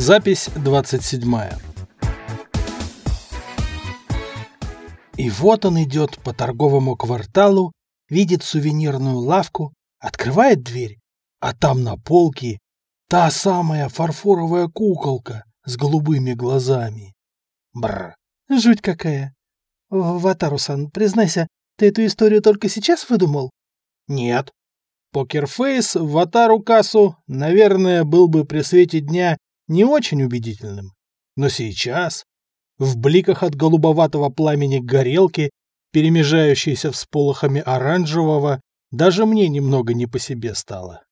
Запись 27. И вот он идет по торговому кварталу, видит сувенирную лавку, открывает дверь, а там на полке та самая фарфоровая куколка с голубыми глазами. Бр. Жуть какая. Ватарусан, признайся, ты эту историю только сейчас выдумал? Нет. Покерфейс Ватару Кассу, наверное, был бы при свете дня не очень убедительным. Но сейчас, в бликах от голубоватого пламени горелки, перемежающейся всполохами оранжевого, даже мне немного не по себе стало.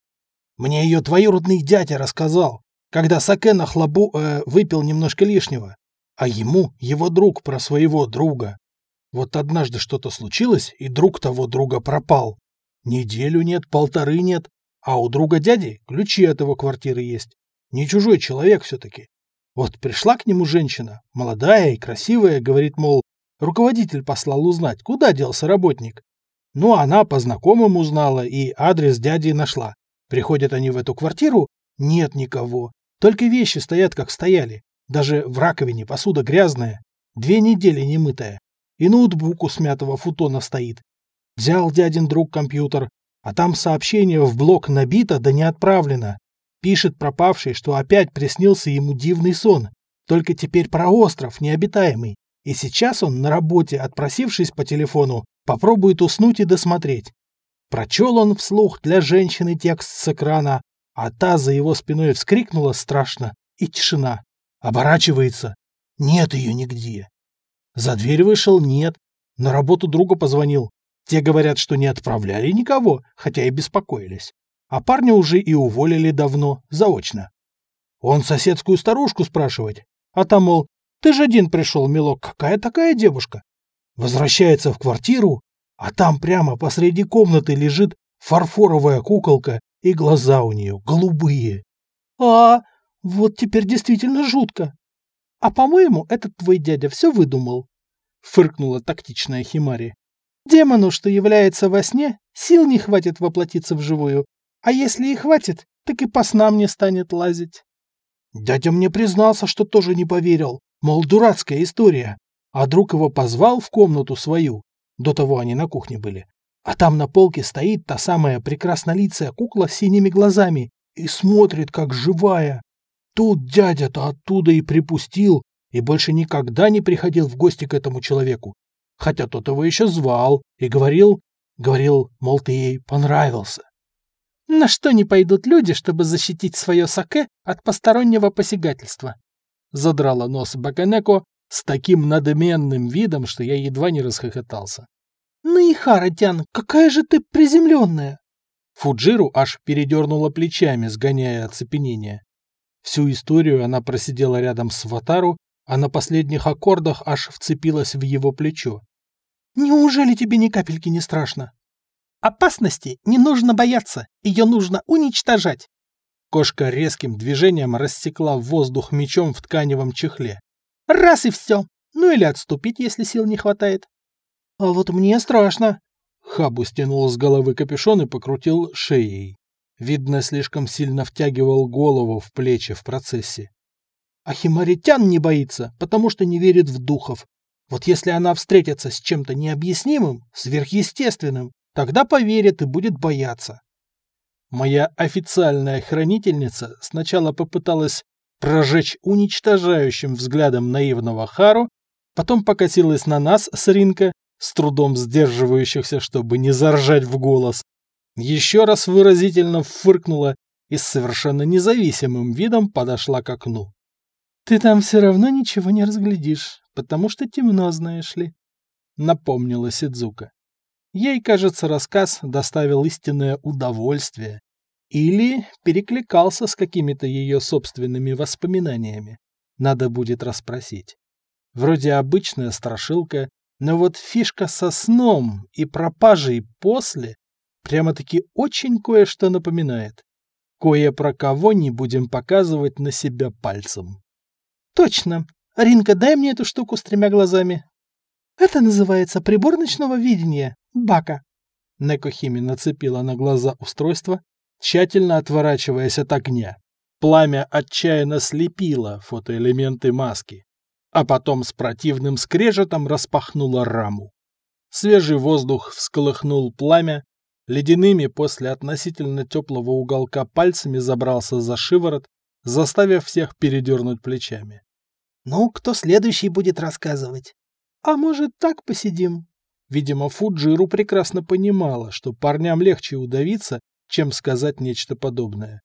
Мне ее двоюродный дядя рассказал, когда Саке на хлобу э, выпил немножко лишнего, а ему его друг про своего друга. Вот однажды что-то случилось, и друг того друга пропал. Неделю нет, полторы нет, а у друга дяди ключи от его квартиры есть. Не чужой человек все-таки. Вот пришла к нему женщина, молодая и красивая, говорит, мол, руководитель послал узнать, куда делся работник. Ну, она по знакомым узнала и адрес дяди нашла. Приходят они в эту квартиру, нет никого. Только вещи стоят, как стояли. Даже в раковине посуда грязная, две недели не мытая. И ноутбук у смятого футона стоит. Взял дядин друг компьютер, а там сообщение в блок набито да не отправлено. Пишет пропавший, что опять приснился ему дивный сон, только теперь про остров необитаемый. И сейчас он на работе, отпросившись по телефону, попробует уснуть и досмотреть. Прочел он вслух для женщины текст с экрана, а та за его спиной вскрикнула страшно, и тишина. Оборачивается. Нет ее нигде. За дверь вышел, нет. На работу друга позвонил. Те говорят, что не отправляли никого, хотя и беспокоились. А парня уже и уволили давно, заочно. Он соседскую старушку спрашивать. А там, мол, ты же один пришел, милок, какая такая девушка? Возвращается в квартиру, а там прямо посреди комнаты лежит фарфоровая куколка, и глаза у нее голубые. А, вот теперь действительно жутко. А по-моему, этот твой дядя все выдумал. Фыркнула тактичная Химари. Демону, что является во сне, сил не хватит воплотиться вживую. А если и хватит, так и по снам не станет лазить. Дядя мне признался, что тоже не поверил. Мол, дурацкая история. А друг его позвал в комнату свою. До того они на кухне были. А там на полке стоит та самая прекраснолицая кукла с синими глазами и смотрит, как живая. Тут дядя-то оттуда и припустил, и больше никогда не приходил в гости к этому человеку. Хотя тот его еще звал и говорил, говорил, мол, ты ей понравился. На что не пойдут люди, чтобы защитить свое саке от постороннего посягательства? Задрала нос Баканеко с таким надменным видом, что я едва не расхохотался. «Ну и Харатян, какая же ты приземленная!» Фуджиру аж передернула плечами, сгоняя оцепенение. Всю историю она просидела рядом с Ватару, а на последних аккордах аж вцепилась в его плечо. «Неужели тебе ни капельки не страшно?» «Опасности не нужно бояться, ее нужно уничтожать!» Кошка резким движением рассекла воздух мечом в тканевом чехле. «Раз и все! Ну или отступить, если сил не хватает!» «А вот мне страшно!» Хабу стянул с головы капюшон и покрутил шеей. Видно, слишком сильно втягивал голову в плечи в процессе. А Химаритян не боится, потому что не верит в духов. Вот если она встретится с чем-то необъяснимым, сверхъестественным, тогда поверит и будет бояться. Моя официальная хранительница сначала попыталась прожечь уничтожающим взглядом наивного Хару, потом покосилась на нас с ринка, с трудом сдерживающихся, чтобы не заржать в голос, еще раз выразительно фыркнула и с совершенно независимым видом подошла к окну. «Ты там все равно ничего не разглядишь, потому что темно, знаешь ли», — напомнила Сидзука. Ей, кажется, рассказ доставил истинное удовольствие или перекликался с какими-то ее собственными воспоминаниями. Надо будет расспросить. Вроде обычная страшилка, но вот фишка со сном и пропажей после прямо-таки очень кое-что напоминает. Кое про кого не будем показывать на себя пальцем. Точно. Ринка, дай мне эту штуку с тремя глазами. Это называется прибор ночного видения. Бака. Некохими нацепила на глаза устройство, тщательно отворачиваясь от огня. Пламя отчаянно слепило фотоэлементы маски, а потом с противным скрежетом распахнуло раму. Свежий воздух всколыхнул пламя, ледяными после относительно теплого уголка пальцами забрался за шиворот, заставив всех передернуть плечами. «Ну, кто следующий будет рассказывать?» «А может, так посидим?» Видимо, Фуджиру прекрасно понимала, что парням легче удавиться, чем сказать нечто подобное.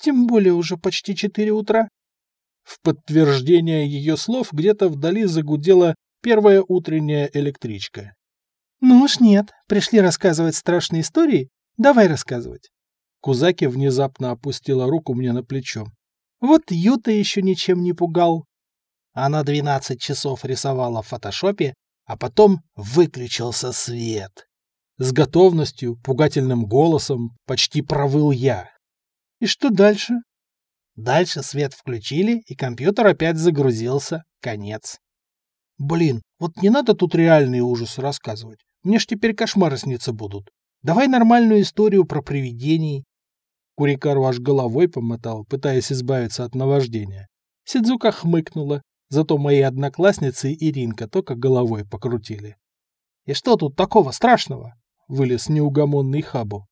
Тем более уже почти четыре утра. В подтверждение ее слов где-то вдали загудела первая утренняя электричка. «Ну уж нет, пришли рассказывать страшные истории? Давай рассказывать». Кузаки внезапно опустила руку мне на плечо. «Вот Юта еще ничем не пугал». Она двенадцать часов рисовала в фотошопе, а потом выключился свет. С готовностью, пугательным голосом почти провыл я. И что дальше? Дальше свет включили, и компьютер опять загрузился. Конец. Блин, вот не надо тут реальные ужасы рассказывать. Мне ж теперь кошмары сниться будут. Давай нормальную историю про привидений. Курикару аж головой помотал, пытаясь избавиться от наваждения. Сидзука хмыкнула, Зато мои одноклассницы Иринка только головой покрутили. «И что тут такого страшного?» — вылез неугомонный Хабу.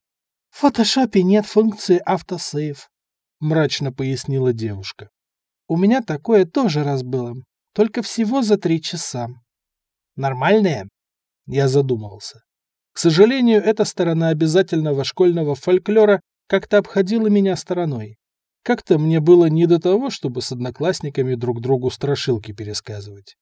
«В фотошопе нет функции автосейв», — мрачно пояснила девушка. «У меня такое тоже раз было, только всего за три часа». «Нормальное?» Я задумался. К сожалению, эта сторона обязательного школьного фольклора как-то обходила меня стороной. Как-то мне было не до того, чтобы с одноклассниками друг другу страшилки пересказывать.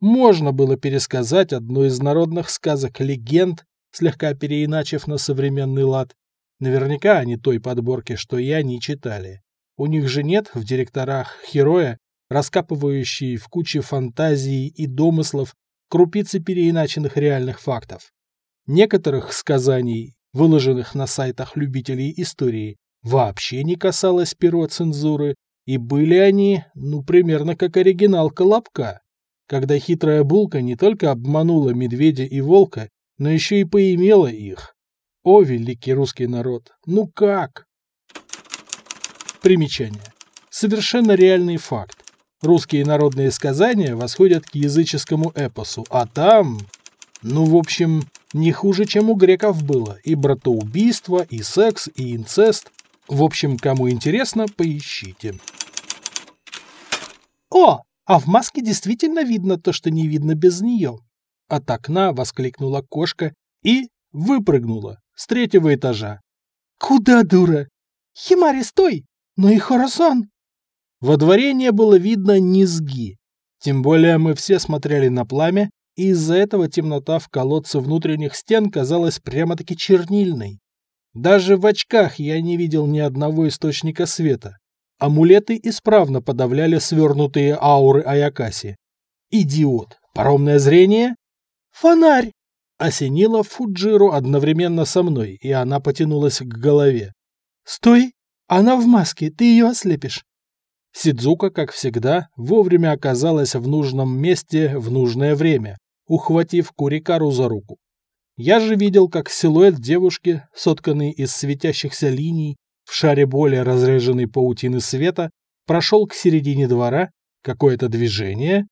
Можно было пересказать одну из народных сказок-легенд, слегка переиначив на современный лад. Наверняка они той подборки, что я, не читали. У них же нет в директорах героя, раскапывающие в куче фантазий и домыслов крупицы переиначенных реальных фактов. Некоторых сказаний, выложенных на сайтах любителей истории, вообще не касалось перо цензуры, и были они, ну, примерно как оригинал Колобка, когда хитрая булка не только обманула медведя и волка, но еще и поимела их. О, великий русский народ, ну как? Примечание. Совершенно реальный факт. Русские народные сказания восходят к языческому эпосу, а там... Ну, в общем, не хуже, чем у греков было. И братоубийство, и секс, и инцест. В общем, кому интересно, поищите. О, а в маске действительно видно то, что не видно без нее. От окна воскликнула кошка и выпрыгнула с третьего этажа. Куда, дура? Химари, стой! Ну и Хорасан! Во дворе не было видно низги. Тем более мы все смотрели на пламя, и из-за этого темнота в колодце внутренних стен казалась прямо-таки чернильной. Даже в очках я не видел ни одного источника света. Амулеты исправно подавляли свернутые ауры Аякаси. Идиот! Паромное зрение? Фонарь! Осенила Фуджиру одновременно со мной, и она потянулась к голове. Стой! Она в маске, ты ее ослепишь. Сидзука, как всегда, вовремя оказалась в нужном месте в нужное время, ухватив Курикару за руку. Я же видел, как силуэт девушки, сотканный из светящихся линий, в шаре более разреженной паутины света, прошел к середине двора, какое-то движение.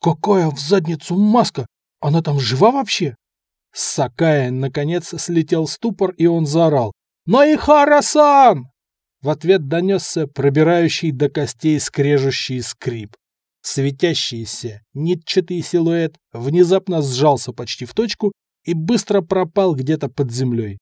«Какая в задницу маска! Она там жива вообще?» С Сакая, наконец, слетел ступор, и он заорал. «Наихара-сан!» В ответ донесся пробирающий до костей скрежущий скрип. Светящийся, нитчатый силуэт внезапно сжался почти в точку и быстро пропал где-то под землей.